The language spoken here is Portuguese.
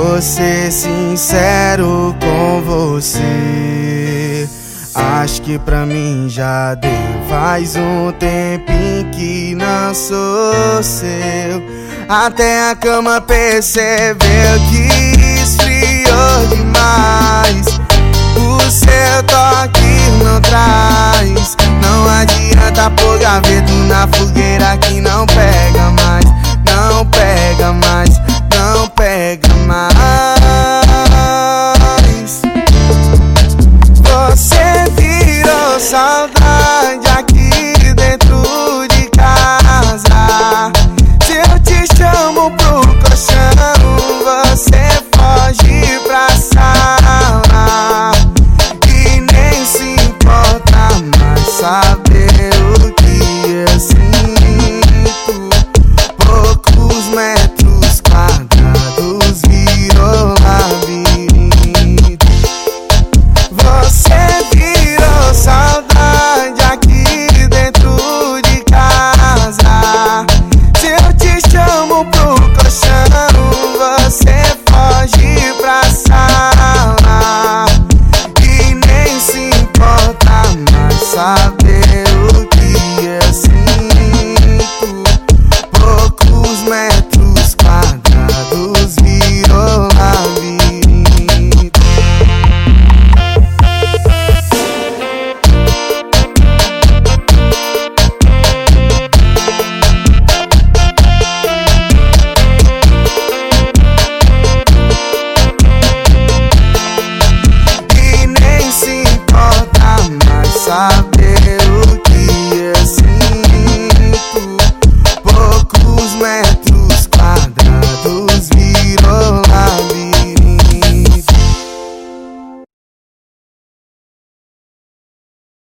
Vou ser sincero com você. Acho que pra mim já deu faz um tempinho que não sou seu. Até a cama percebeu que esfriou demais. O seu toque não traz. Não adianta pôr gaveto na fogueira